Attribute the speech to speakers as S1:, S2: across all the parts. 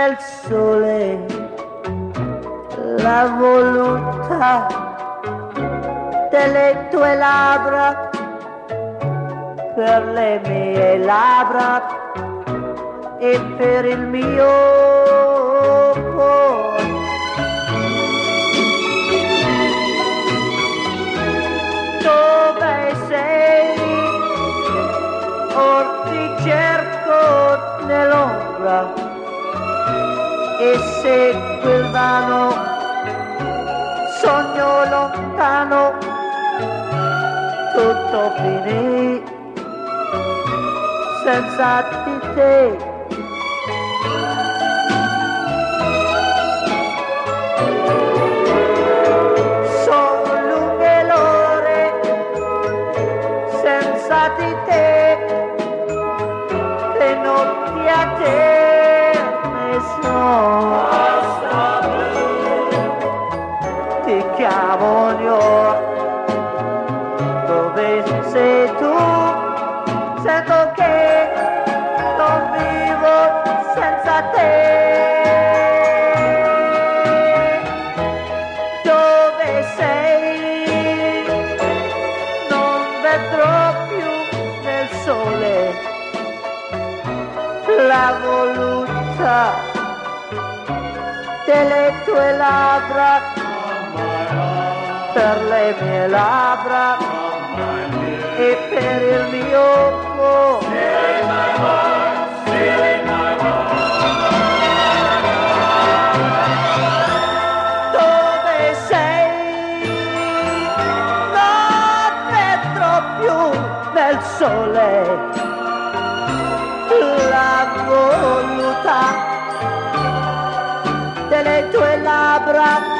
S1: nel sole la volontà delle tue labbra per le mie labbra e per il mio cuore. Dove sei? Or cerco nell'ombra e se quel vano sogno lontano, tutto finì senza di te. Oh. per lei me labra e per il mio cuore.
S2: rock.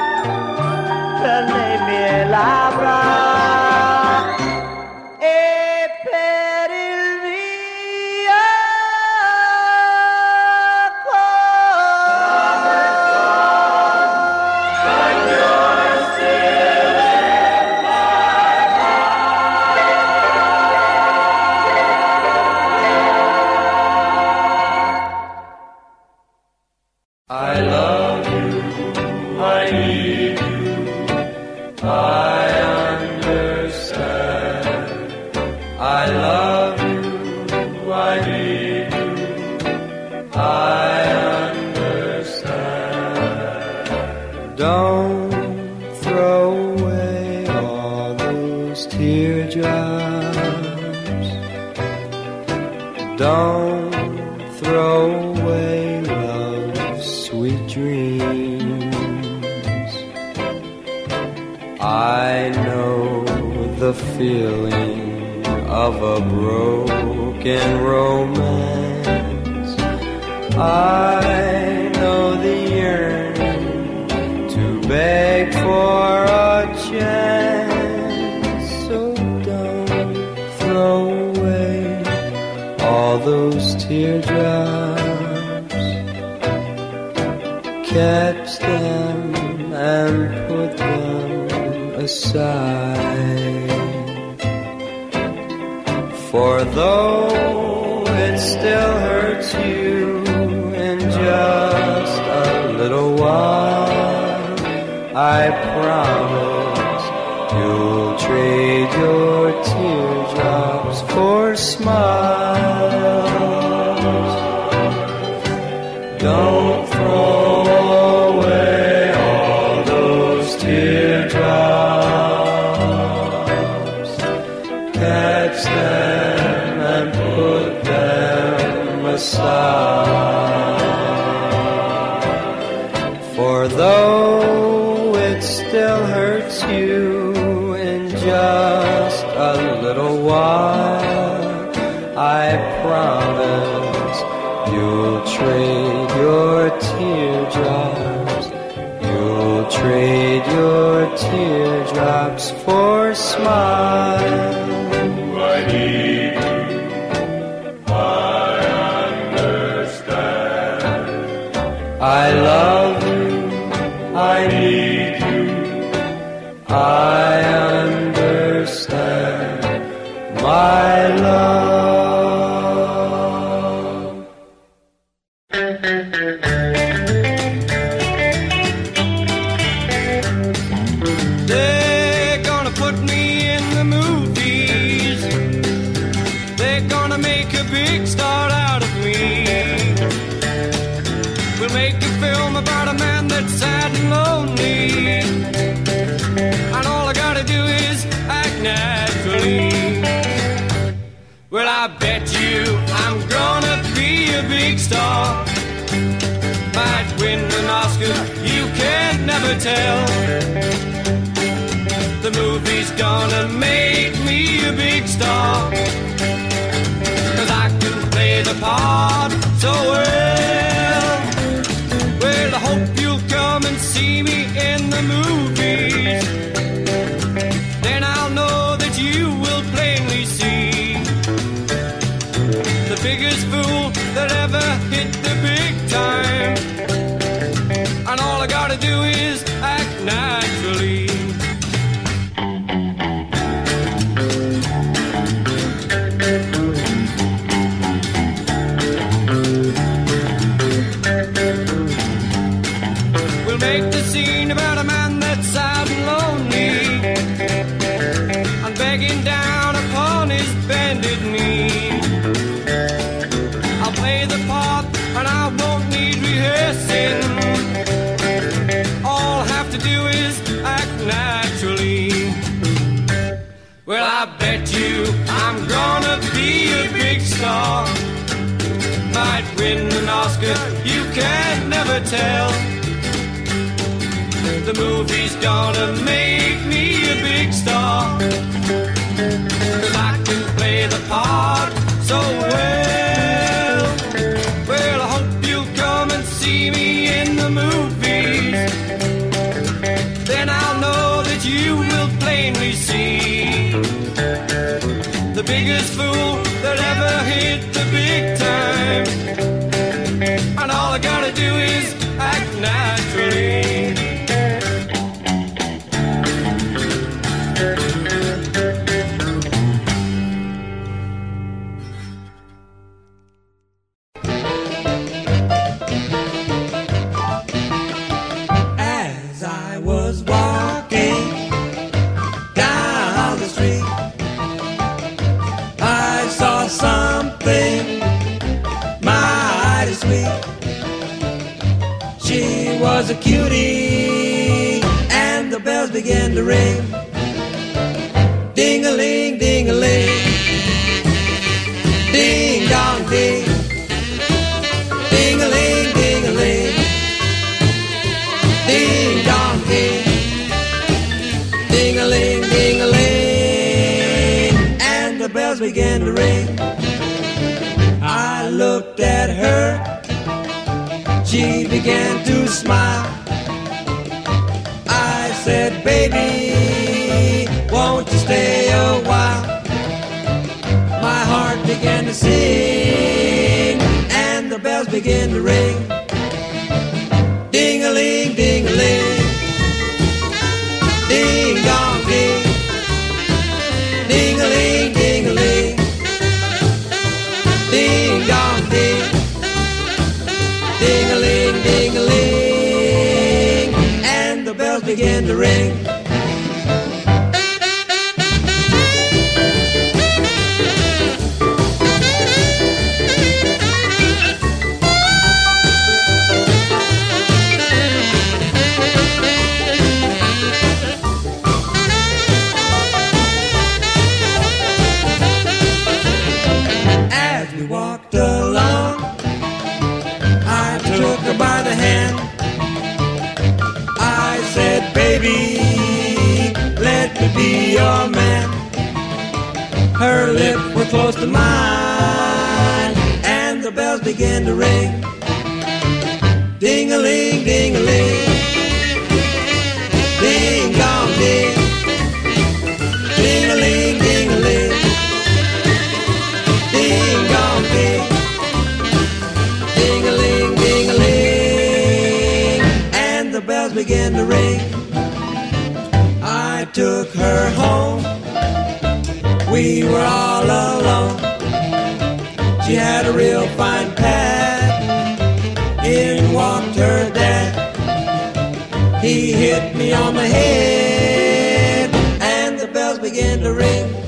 S2: You'll trade your teardrops. You'll trade your teardrops for smiles.
S3: Tell. The movie's gonna make me a big star. Cause I can play the part so well. Well, I hope you'll come and see me in the movies. Then I'll know that you will plainly see the biggest fool
S2: began to ring. Ding a ling, ding a ling, ding dong ding, ding a ling, ding a ling. Ding dong ding, ding a ling, ding a ling, and the bells began to ring. I looked at her, she began to smile. Said, Baby, won't you stay a while? My heart began to sing, and the bells began to ring. Began to ring. Ling, ding a ling. Ding dong ding. Ding ling, ding. And the bells began to ring. I took her home. We were all fine pad. In her dad. He hit me on the head, and the bells began to ring.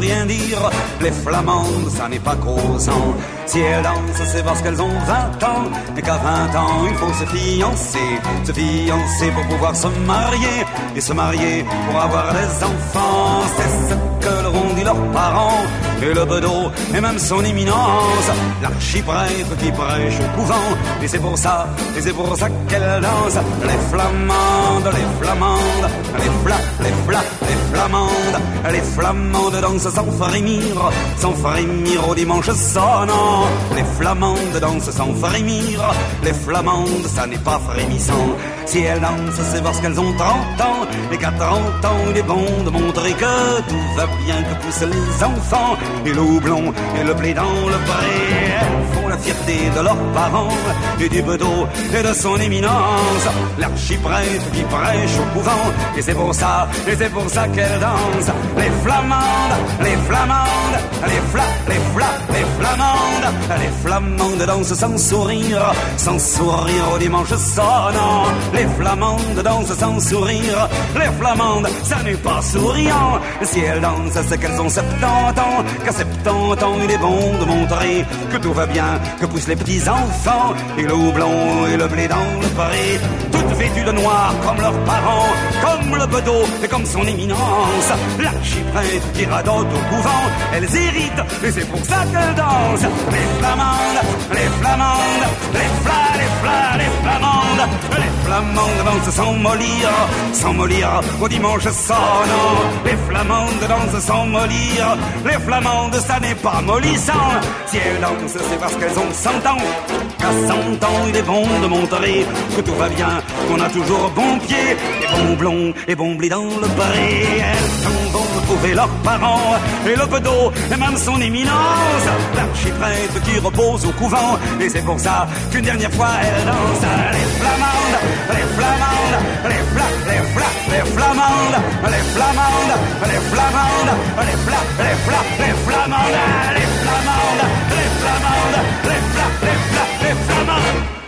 S4: Les flamandes, ça n'est pas causant. Si elles dansent, c'est parce qu'elles ont 20 ans, et qu'à 20 ans, il faut se fiancer, se fiancer pour pouvoir se marier, et se marier pour avoir des enfants. C'est ce que leur ont dit leurs parents, et le bedeau, et même son éminence, l'archiprêtre qui prêche au couvent, et c'est pour ça, et c'est pour ça qu'elle danse, les flamandes, les flamandes, les fla, les fla, les flamandes, les flamandes dansent sans frémir, sans frémir au dimanche sonnant, les flamandes dansent sans frémir, les flamandes, ça n'est pas frémissant, si elles dansent, c'est parce qu'elles ont 30 ans, et qu'à 30 ans, il est bon de montrer que tout va bien, que poussent les enfants, et le houblon, et le blé dans le pré, elles font la fierté de leurs parents, et du bedeau, et de son éminence, l'archiprêtre qui prêche au couvent, et c'est pour ça, et c'est pour ça qu'elle danse, les flamandes, les flamandes, les fla, les fla, les flamandes, les flamandes dansent sans sourire, sans sourire au dimanche sonnant, les flamandes dansent sans sourire, les flamandes, ça n'est pas souriant, si elles dansent, c'est qu'elles ont 70 ans, qu'à 70 ans, il est bon de montrer que tout va bien, que poussent les petits enfants, et le houblon et le blé dans le pré, toutes vêtues de noir comme leurs parents, comme le bedeau et comme son éminence, l'archiprêtre qui radote au couvent, elles héritent, et c'est pour ça qu'elles dansent, les flamandes, les flamandes, les fla, les fla, les flamandes, les flamandes dansent sans mollir, sans mollir au dimanche sonnant, les flamandes dansent sans mollir, les flamandes ça n'est pas mollissant, elles dansent c'est parce qu'elles ont 100 ans, qu'à 100 ans il est bon de montrer que tout va bien, qu'on a toujours bon pied, et bon blond, et bon blé dans le pré, elles s'en vont retrouver leurs parents, et le bedeau, et même son éminence, l'archiprêtre qui repose au couvent, et c'est pour ça qu'une dernière fois elle danse, les flamandes, les flamandes, les fla, les fla, les flamandes, les flamandes, les flamandes, les fla, les fla, les flamandes, les flamandes, les flamandes, les fla, les fla, les flamandes.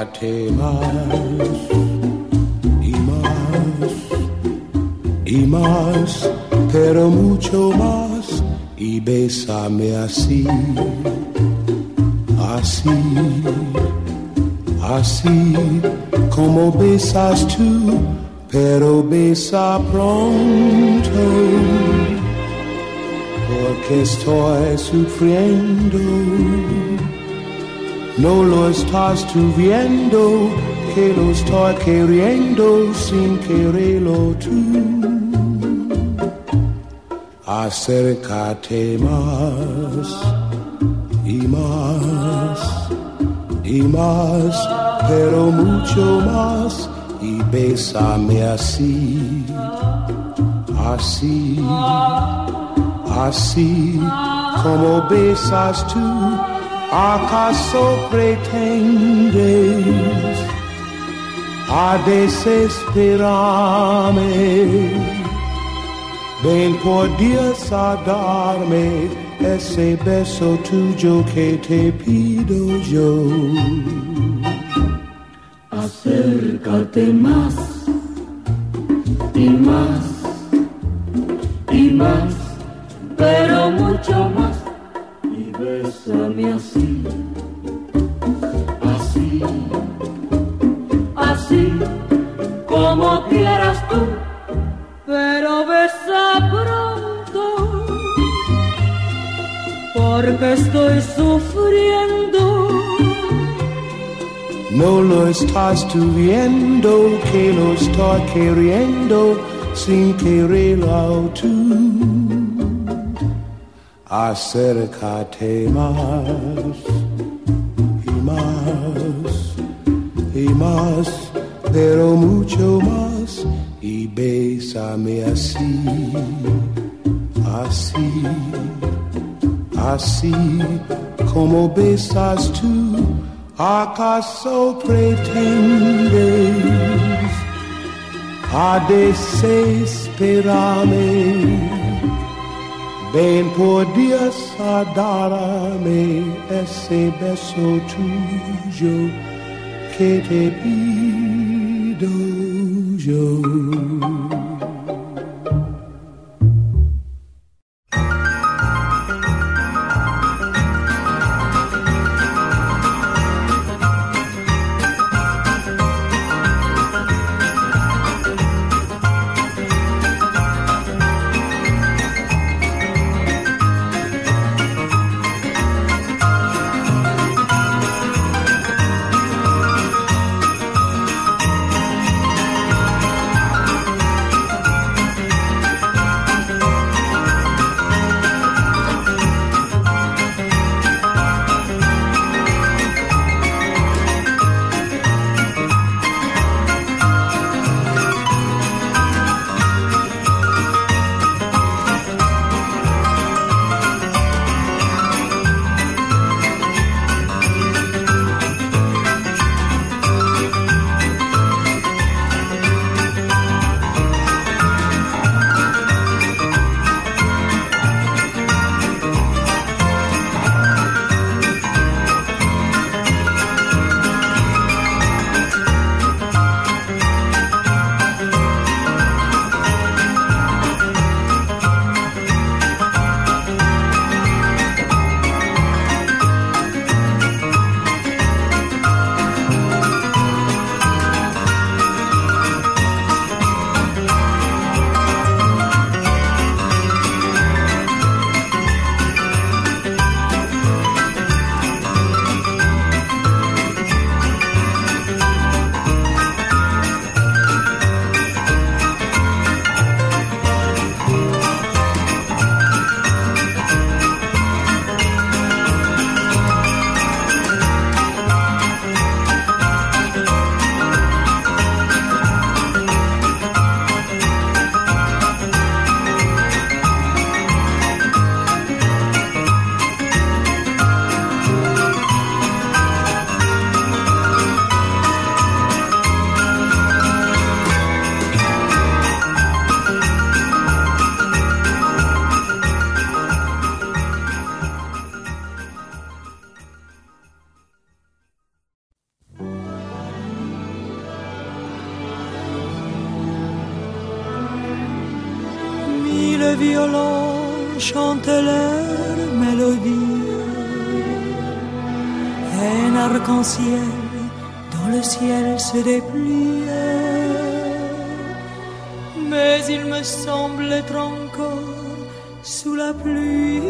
S5: Acércate más y más y más, pero mucho más y bésame así, así, así como besas tú, pero besa pronto, porque estoy sufriendo no lo estás tú viendo, que lo estoy queriendo sin quererlo tú. Acércate más y más y más, pero mucho más y bésame así, así, así como besas tú ¿Acaso pretendes a desesperarme? Ven por Dios a darme ese beso tuyo que te pido yo.
S6: Acércate más y más y más, pero mucho más así, así, así, como quieras tú, pero besa pronto, porque estoy sufriendo.
S5: No lo estás viendo, que lo estoy queriendo sin quererlo tú acércate más y más y más, pero mucho más y bésame así, así, así como besas tú, acaso pretendes a desesperarme Ven por Dios a darme ese beso tuyo que te pido yo.
S7: Arc-en-ciel dans le ciel se dépliait. Mais il me semble être encore sous la pluie.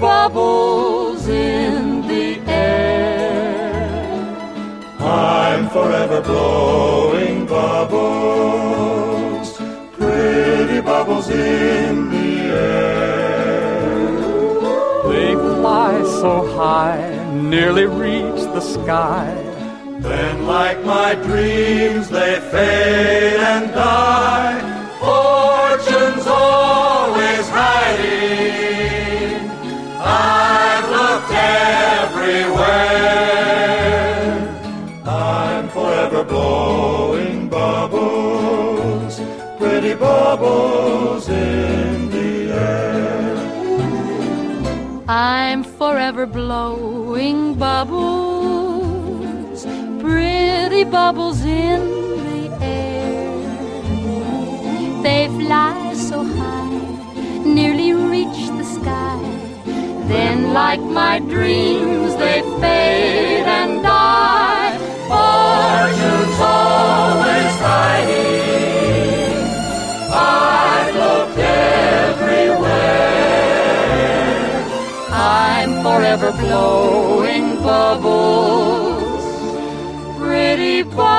S8: Bubbles in the air. I'm forever blowing bubbles, pretty bubbles in the air.
S9: They fly so high, nearly reach the sky.
S10: Then, like my dreams, they fade and die. Everywhere. I'm forever blowing bubbles, pretty bubbles in the air.
S8: I'm forever blowing bubbles, pretty bubbles in the air. They fly Then, like my dreams, they fade and die. Fortune's always hiding. I've looked everywhere. I'm forever blowing bubbles, pretty bubbles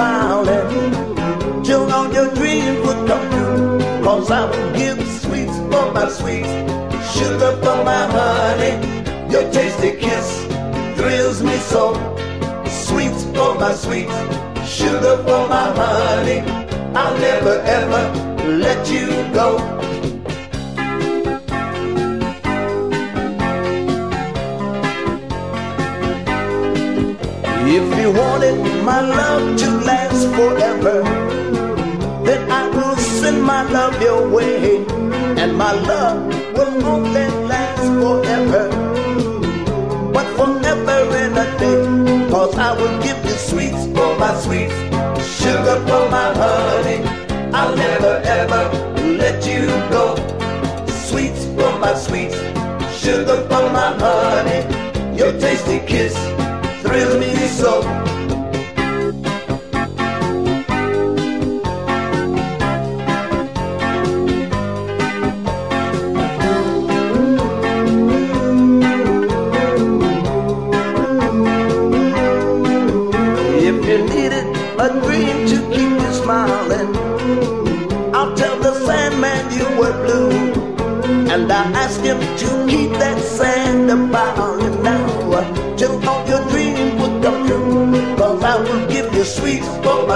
S11: smiling. Till all your dreams would come true. Cause I would give sweets for my sweets, sugar for my honey. Your tasty kiss thrills me so. Sweets for my sweets, sugar for my honey. I'll never ever let you go. If you wanted my love to last forever, then I will send my love your way, and my love will only last forever. But forever and a day, cause I will give you sweets for my sweets, sugar for my honey. I'll never ever let you go. Sweets for my sweets, sugar for my honey. Your tasty kiss thrills me so.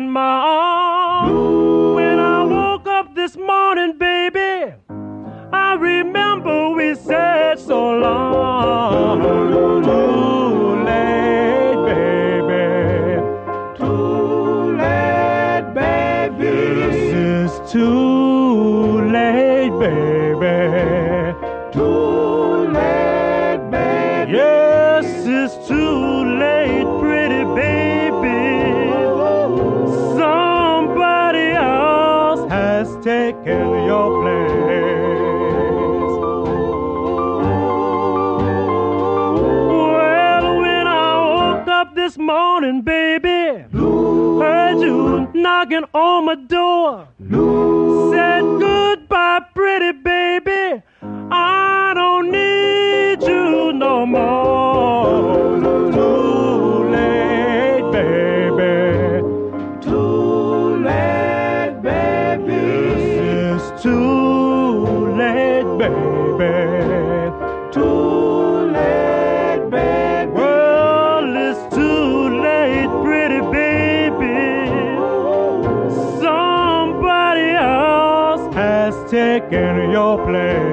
S12: in my arms. When I woke up this morning, baby, I remember we said so long. Too late, baby. Too late, baby. This is too this morning, baby, heard you knocking on my door. Said goodbye, pretty baby. I don't need you no more. Too late, baby. Too late, baby. This is too taking your place.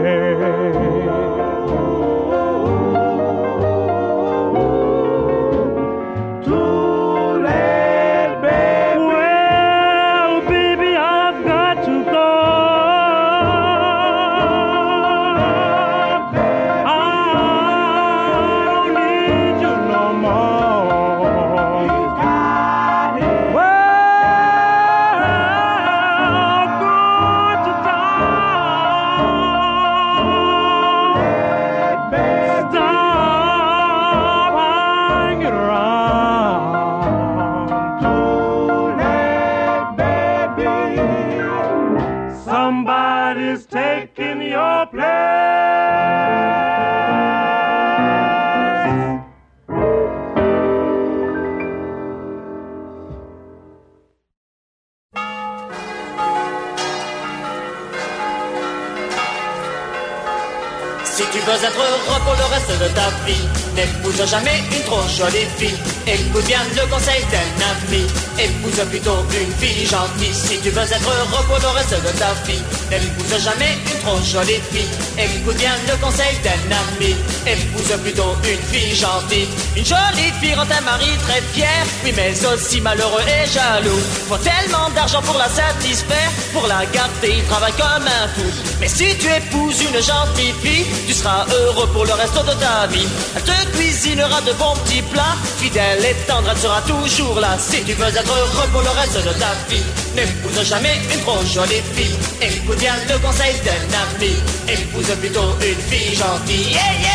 S13: Jamais une trop jolie fille. Écoute bien le conseil d'un ami, épouse plutôt une fille gentille. Si tu veux être heureux pour le reste de ta vie, n'épouse jamais une trop jolie fille. Écoute bien le conseil d'un ami, épouse plutôt une fille gentille. Une jolie fille rend un mari très fier, oui mais aussi malheureux et jaloux. Faut tellement d'argent pour la satisfaire, pour la garder, il travaille comme un fou. Mais si tu épouses une gentille fille, tu seras heureux pour le reste de ta vie. Elle te cuisinera de bons petits plats, fidèle et tendre, elle sera toujours là. Si tu veux être heureux pour le reste de ta vie, n'épouse jamais une trop jolie fille. Écoute bien le conseil d'un ami, épouse plutôt une fille gentille. Yeah.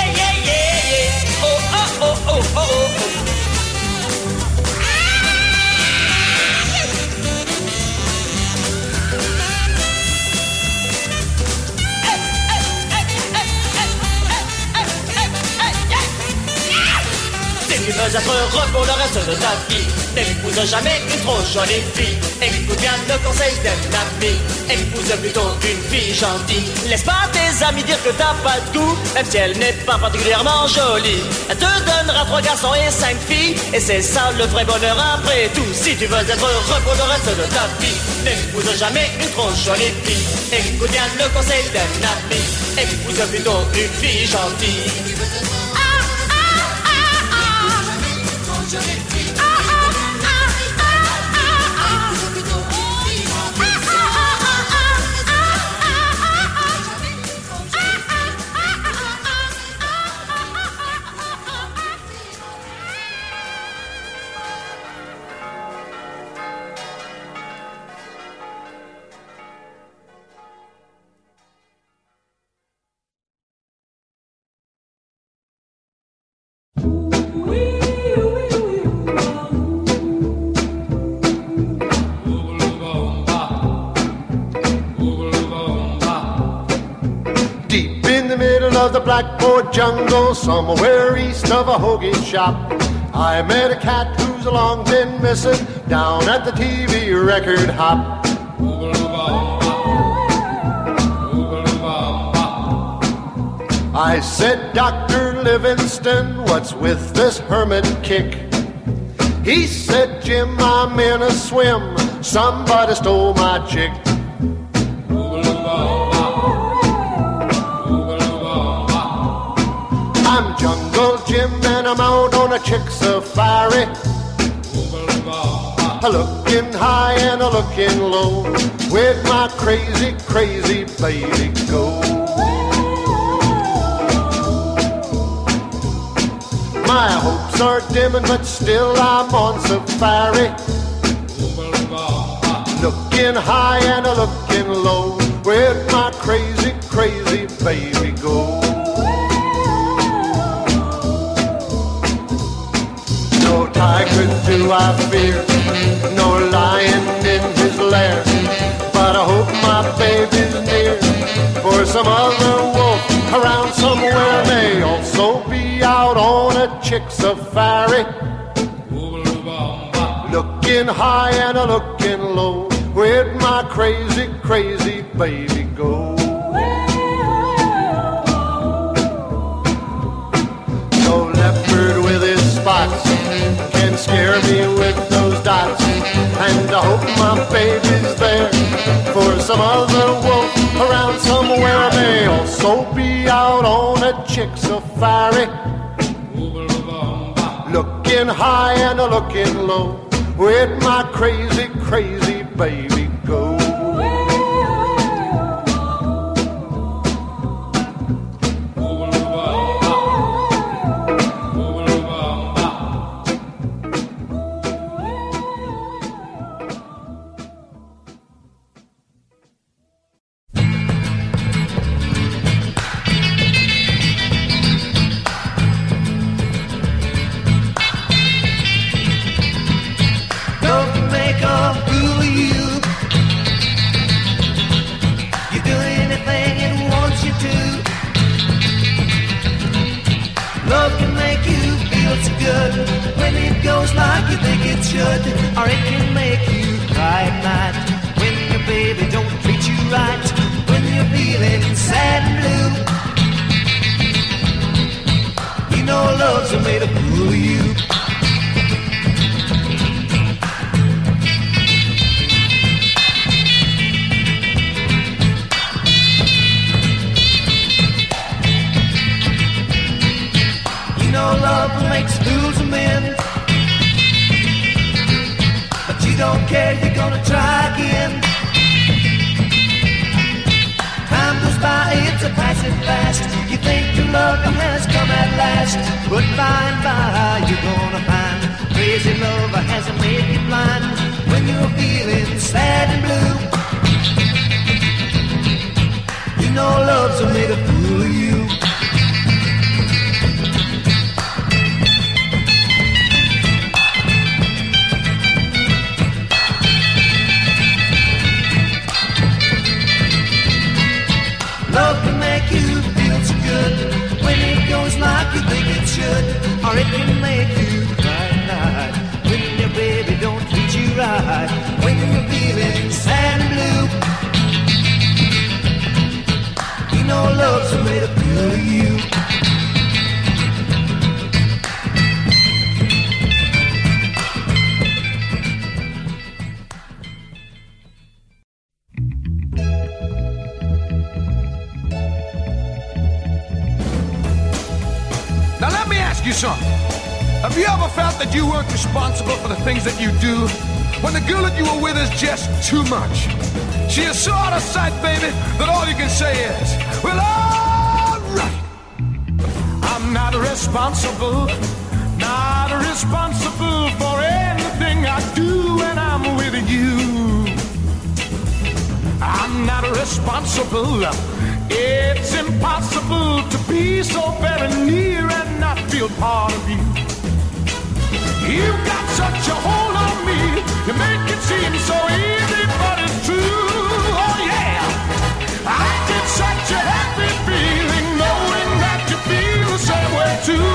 S13: Oh, oh, oh, oh, oh, oh. Si tu veux être heureux pour le reste de ta vie, n'épouse jamais une trop jolie fille. Écoute bien le conseil d'un ami, épouse plutôt une fille gentille. Laisse pas tes amis dire que t'as pas de goût, même si elle n'est pas particulièrement jolie. Elle te donnera trois garçons et cinq filles, et c'est ça le vrai bonheur après tout. Si tu veux être heureux pour le reste de ta vie, n'épouse jamais une trop jolie fille. Écoute bien le conseil d'un ami, épouse plutôt une fille gentille.
S14: Deep blackboard jungle, somewhere east of a hoagie shop, I met a cat who's long been missing down at the TV record hop. I said, Dr. Livingstone, what's with this hermit kick? He said, Jim, I'm in a swim. Somebody stole my chick. Jungle Jim and I'm out on a chick safari. Looking high and a looking low. Where'd my crazy, crazy baby go? My hopes are dimming, but still I'm on safari. Looking high and a looking low. Where'd my crazy, crazy baby go? No could do I fear, no lion in his lair. But I hope my baby's near, for some other wolf around somewhere may also be out on a chick safari. Looking high and a looking low, where'd my crazy, crazy baby go? Scare me with those dots. And I hope my baby's there. For some other wolf around somewhere may also be out on a chick safari. Looking high and looking low. Where'd my crazy, crazy baby
S15: too much. She is so out of sight, baby, that all you can say is, well, alright. I'm not responsible, not responsible for anything I do when I'm with you. I'm not responsible. It's impossible to be so very near and not feel part of you. You've got such a hold on me. You make it seem so easy, a happy feeling knowing that you feel the same way too.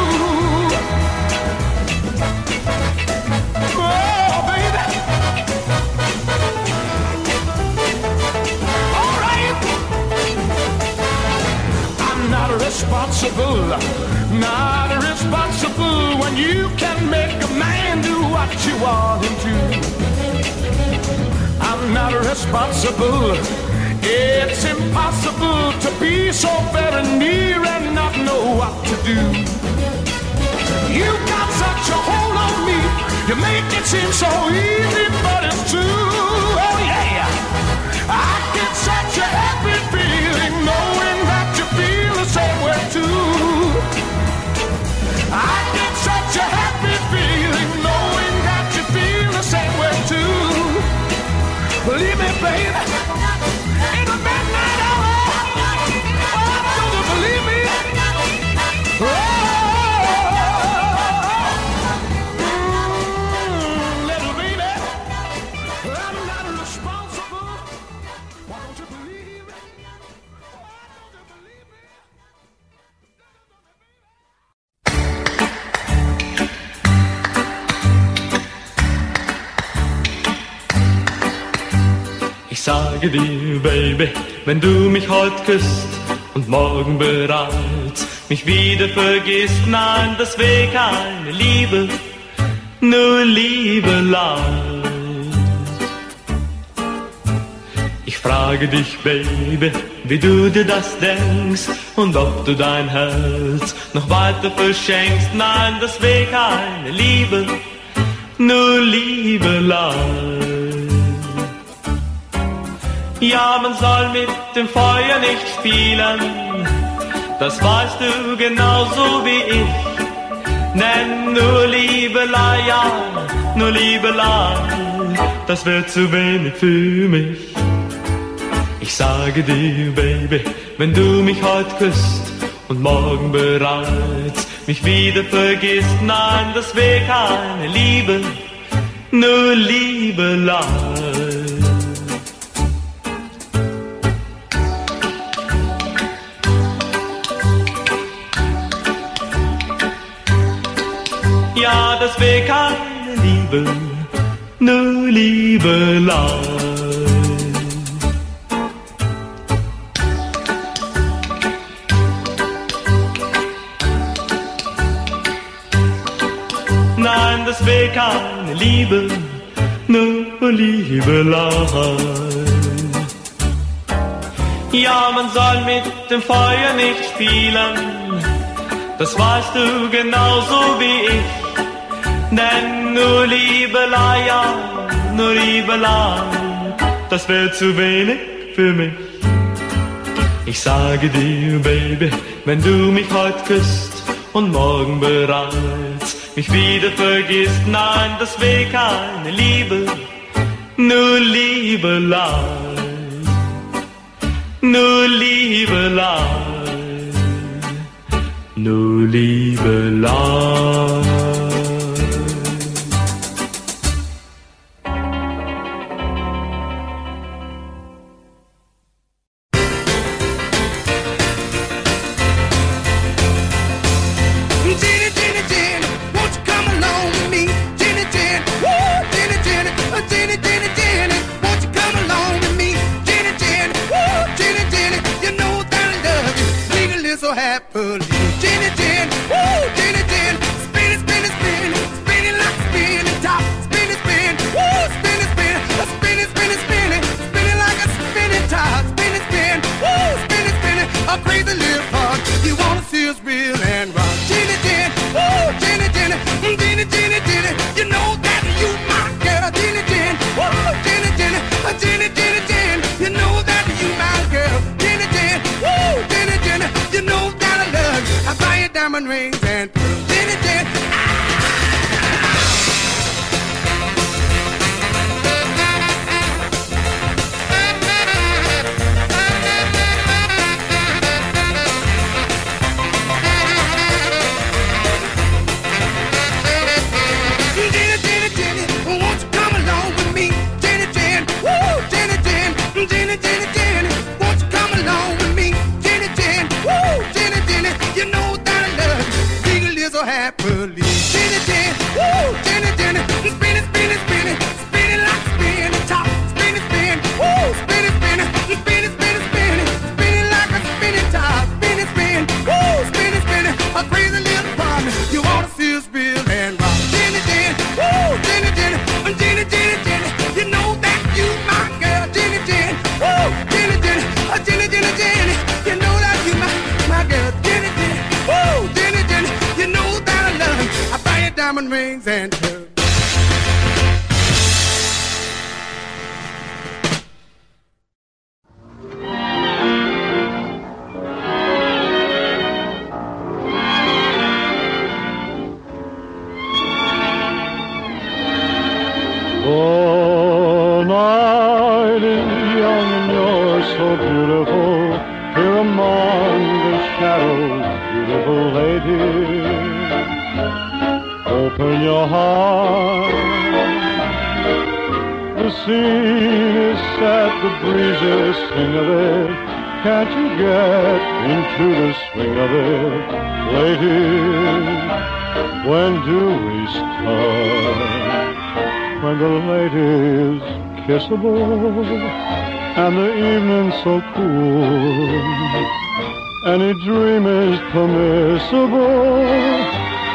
S15: Oh, baby. All right. I'm not responsible, not responsible when you can make a man do what you want him to. I'm not responsible. It's impossible to be so very near and not know what to do. You got such a hold on me, you make it seem so easy, but it's true. Oh yeah, I get such a happy feeling knowing that you feel the same way too. I get such a happy feeling knowing that you feel the same way too. Believe me, baby,
S16: sage dir, Baby, wenn du mich heute küsst und morgen bereits mich wieder vergisst, nein, das wär keine Liebe, nur Liebelei. Ich frage dich, Baby, wie du dir das denkst und ob du dein Herz noch weiter verschenkst, nein, das wär keine Liebe, nur Liebelei. Ja, man soll mit dem Feuer nicht spielen, das weißt du genauso wie ich. Nenn nur Liebelei, ja, nur Liebelei, das wird zu wenig für mich. Ich sage dir, Baby, wenn du mich heute küsst und morgen bereits mich wieder vergisst, nein, das wär keine Liebe, nur Liebelei. Ja, das wär keine Liebe, nur Liebelei. Nein, das wär keine Liebe, nur Liebelei. Ja, man soll mit dem Feuer nicht spielen, das weißt du genauso wie ich. Denn Nennu Liebelei, ja, nur liebe Liebelei, das wäre zu wenig für mich. Ich sage dir, Baby, wenn du mich heute küsst
S17: und morgen bereits mich wieder vergisst, nein, das wäre keine Liebe, nur Liebelei, nur Liebelei, nur Liebelei.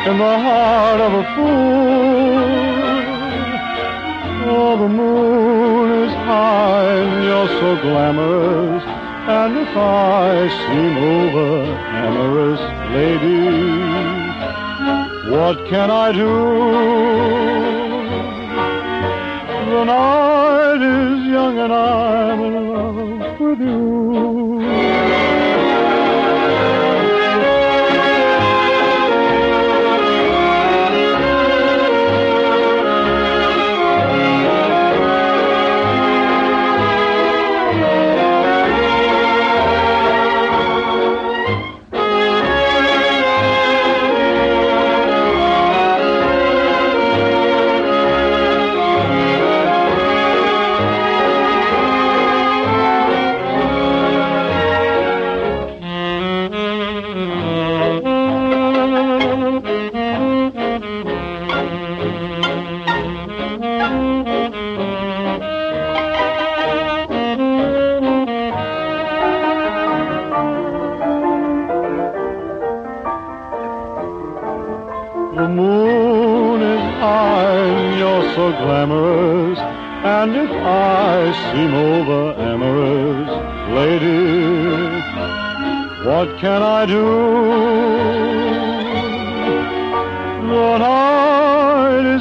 S18: in the heart of a fool. Oh, the moon is high and you're so glamorous. And if I seem over amorous, lady, what can I do?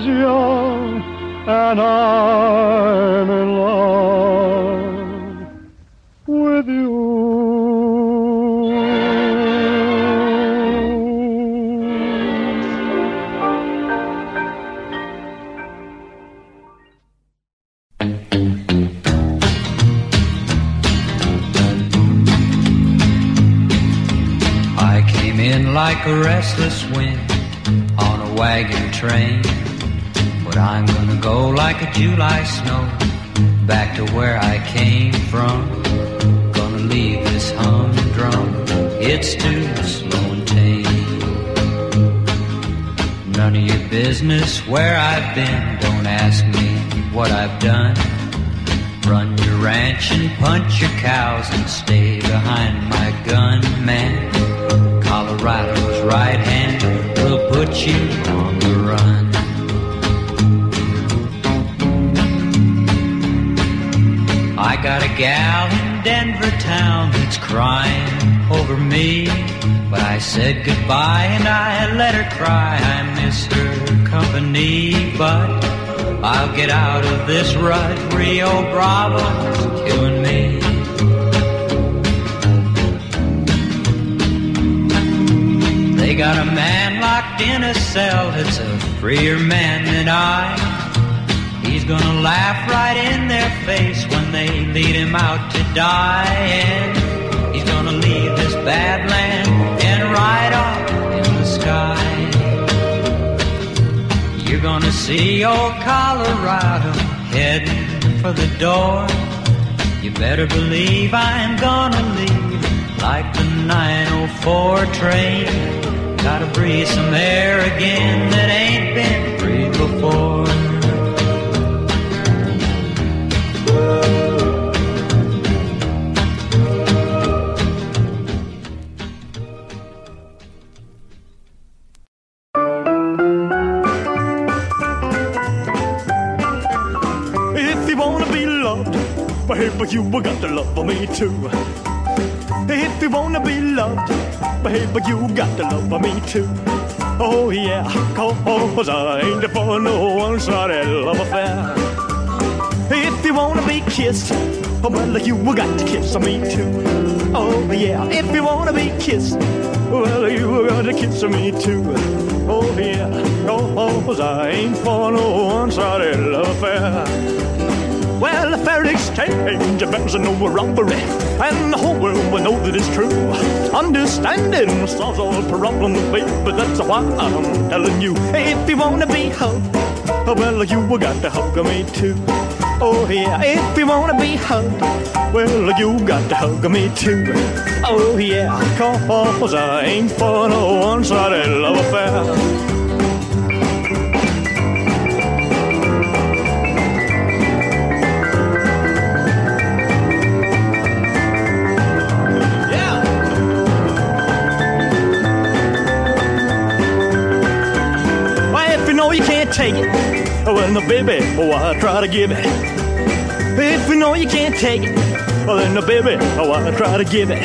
S18: is young and I'm in love with you. I came in
S19: like a restless wind on a wagon train. But I'm gonna go like a July snow back to where I came from. Gonna leave this humdrum, it's too slow and tame. None of your business where I've been, don't ask me what I've done. Run your ranch and punch your cows and stay behind my gun, man. Colorado's right hand will put you on the run. I got a gal in Denver town that's crying over me. But I said goodbye and I let her cry. I miss her company, but I'll get out of this rut. Rio Bravo's killing me. They got a man locked in a cell that's a freer man than I. He's gonna laugh right in their face when they lead him out to die. And he's gonna leave this bad land and ride off in the sky. You're gonna see old Colorado heading for the door. You better believe I'm gonna leave like the 904 train. Gotta breathe some air again that ain't been breathed before.
S20: If you wanna be loved, baby, you got to love me too. If you wanna be loved, baby, you got to love me too. Oh yeah, cause I ain't for no one-sided love affair. If you wanna be kissed, oh, well, you got to kiss me too. Oh yeah, if you wanna be kissed, well, you got to kiss me too. Oh yeah, cause I ain't for no one-sided love affair. Well, a fair exchange events no robbery, and the whole world will know that it's true. Understanding solves all problems, baby. But that's why I'm telling you, if you wanna be hugged, well, you got to hug me too. Oh yeah, if you wanna be hugged, well, you got to hug me too. Oh yeah, cause I ain't for no one-sided love affair. Take it, oh, well, no, baby, oh, why try to give it? If you know you can't take it, well, then, no, baby, why try to give it?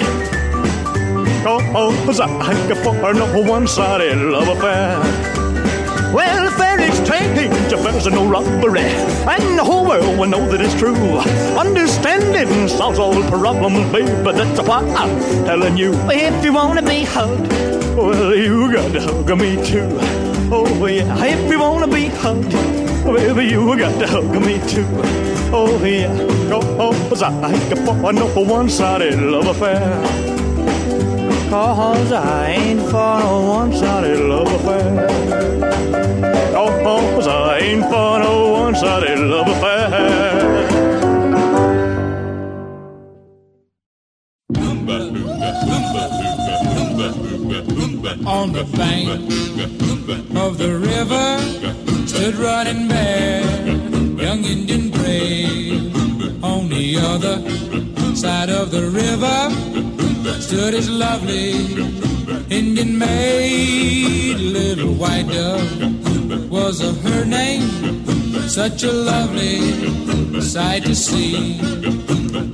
S20: Oh, oh, cause I ain't for no one-sided love affair. Well, fair exchange affairs are no robbery, and the whole world will know that it's true. Understanding solves all problems, baby. That's why I'm telling you, if you wanna be hugged, well, you got to hug me too. Oh yeah, if you wanna be hugged, baby, you got to hug me too. Oh yeah, oh, oh, cause I ain't for no one-sided love affair. Cause I ain't for no one-sided love affair. Oh, oh, cause I ain't for no one-sided love affair.
S21: On the bank of the river stood Running Bear, young Indian brave. On the other side of the river stood his lovely Indian maid, little white dove was a her name. Such a lovely sight to see.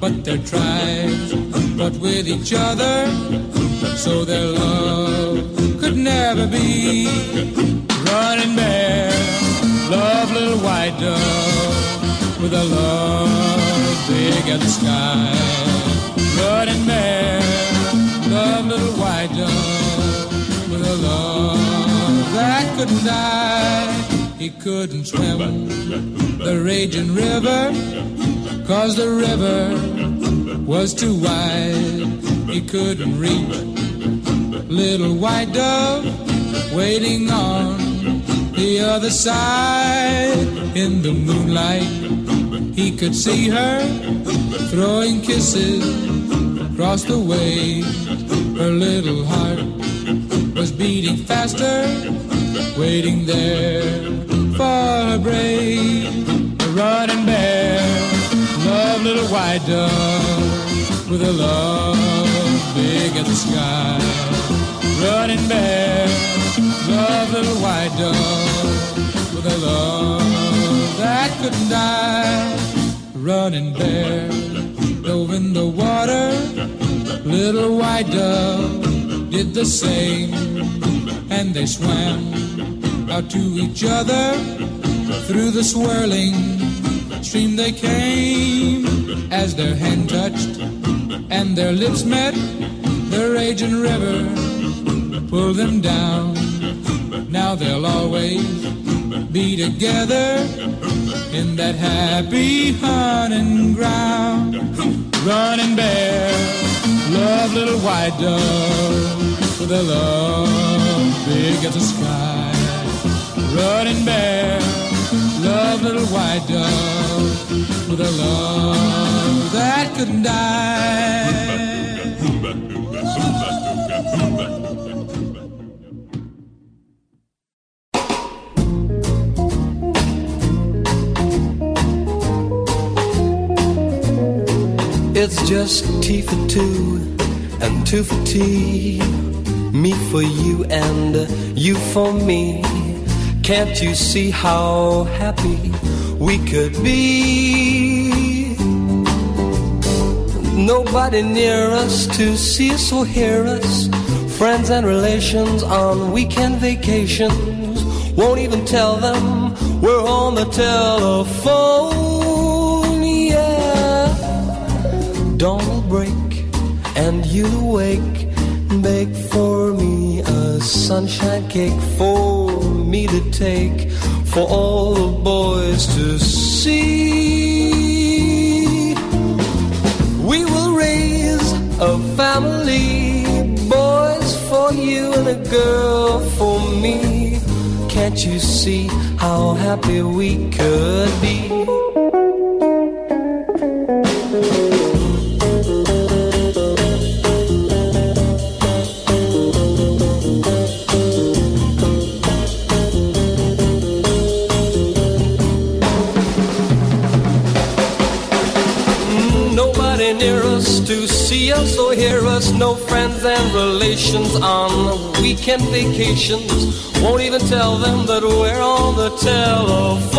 S21: But their tribes fought with each other, so their love never be. Running Bear. love little white dove with a love big as the sky. Running Bear. love little white dove with a love that couldn't die. He couldn't swim the raging river, cause the river was too wide. He couldn't reach little white dove waiting on the other side in the moonlight. He could see her throwing kisses across the way. Her little heart was beating faster, waiting there for her brave, a running bear, love little white dove with a love big as the sky, running bear, love little white dove with a love that couldn't die, running bear dove in the water, little white dove did the same, and they swam out to each other through the swirling stream they came. As their hand touched and their lips met the raging river pulled them down. Now they'll always be together in that happy hunting ground. Running bear love little white dove with a love big as the sky. Running bear love little white dove with a love that couldn't die
S2: It's just tea for two and two for tea. Me for you and you for me. Can't you see how happy we could be? Nobody near us to see us or hear us. Friends and relations on weekend vacations won't even tell them we're on the telephone. Dawn will break and you'll wake. Bake for me a sunshine cake for me to take for all the boys to see. We will raise a family, boys for you and a girl for me. Can't you see how happy we could be? No friends and relations on weekend vacations. Won't even tell them that we're on the telephone.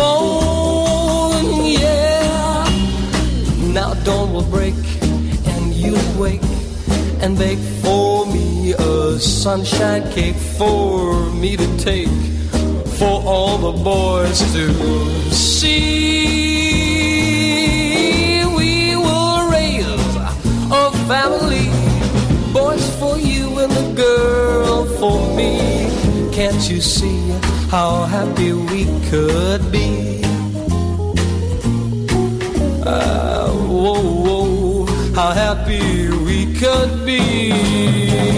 S2: Yeah. Now dawn will break and you'll wake and bake for me a sunshine cake for me to take for all the boys to see. For me. Can't you see how happy we could be? Ah, whoa, whoa, how happy we could be.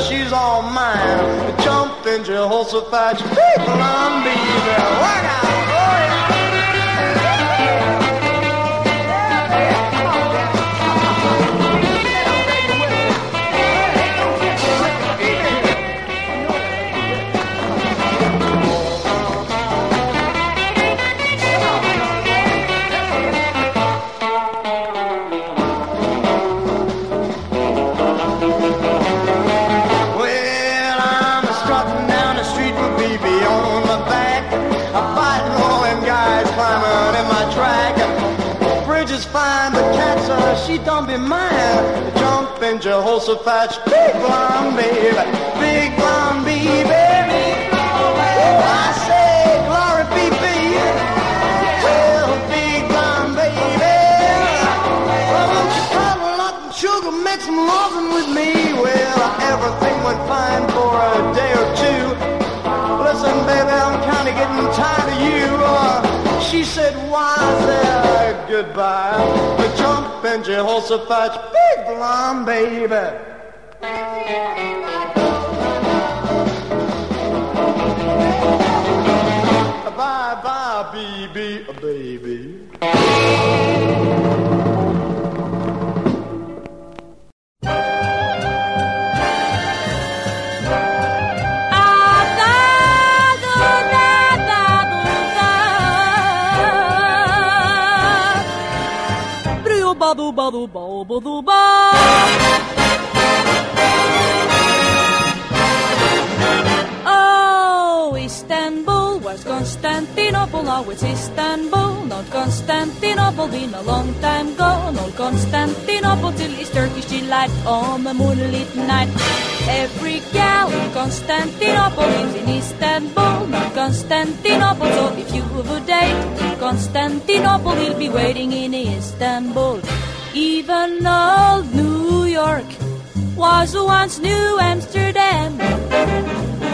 S22: She's all mine. Jump in Jehoshaphat, blonde baby. Work out, Jump Jehoshaphat, big blonde baby, big blonde baby. I say, glory be be. Well, big blonde baby. Well, won't you cuddle up and loving with me? Well, everything went fine for a day or two. Listen, baby, I'm kind of getting tired of you. Uh, she said, why there? Goodbye. But jump in Jehoshaphat, big blonde baby. Bye bye, baby, baby.
S6: Badu badu badu badu ba. Oh, Istanbul was Constantinople, now it's Istanbul, not Constantinople, been a long time ago, not Constantinople till it's Turkish delight on a moonlit night. Every gal in Constantinople lives in Istanbul, not Constantinople, so if you have a date in Constantinople, he'll be waiting in Istanbul. Even old New York was once New Amsterdam.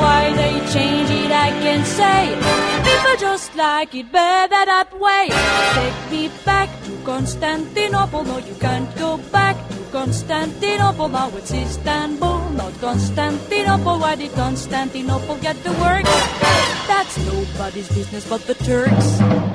S6: Why they change it, I can't say. People just like it better that way. Take me back to Constantinople. No, you can't go back to Constantinople. Now it's Istanbul, not Constantinople. Why did Constantinople get the work? That's nobody's business but the Turks.